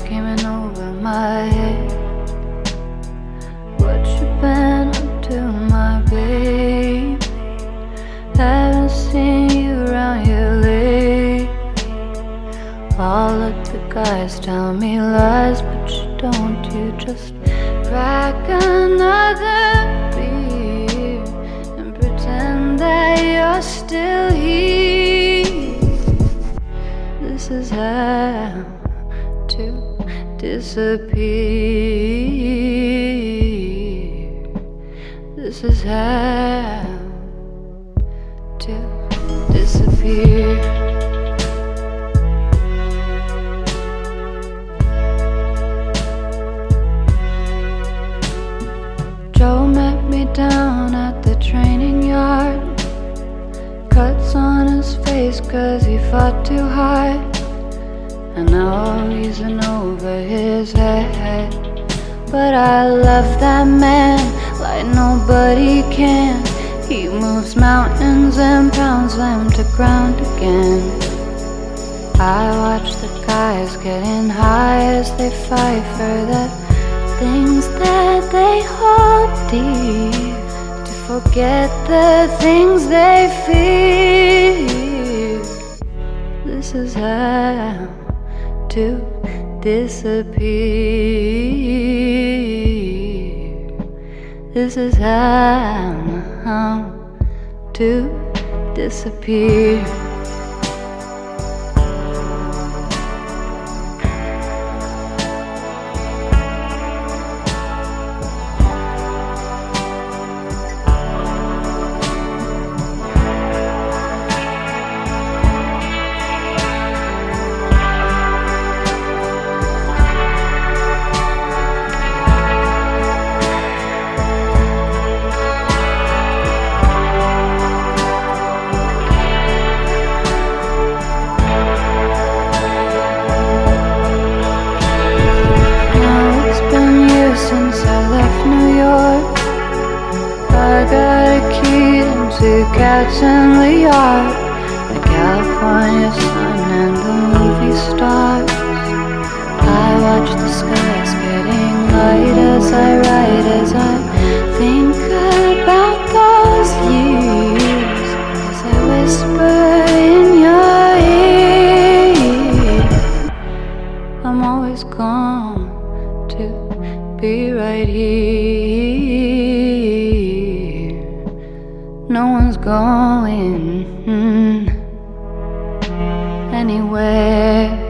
scheming over my head. What you been up to, my baby? Haven't seen you around here lately. All of the guys tell me lies, but you don't. You just crack another beer and pretend that you're still here. This is how to disappear. This is how to disappear. Joe met me down at the training yard. Cuts on his face cause he fought too hard. And now he's in over his head. But I love that man like nobody can. He moves mountains and pounds them to ground again. I watch the guys getting high as they fight for the things that they hold. To forget the things they fear. This is how to disappear. This is how to disappear. Two cats in the yard. The California sun and the movie stars. I watch the skies getting light as I write, as I think about those years. As I whisper in your ear. I'm always going to be right here. Going hmm, anywhere.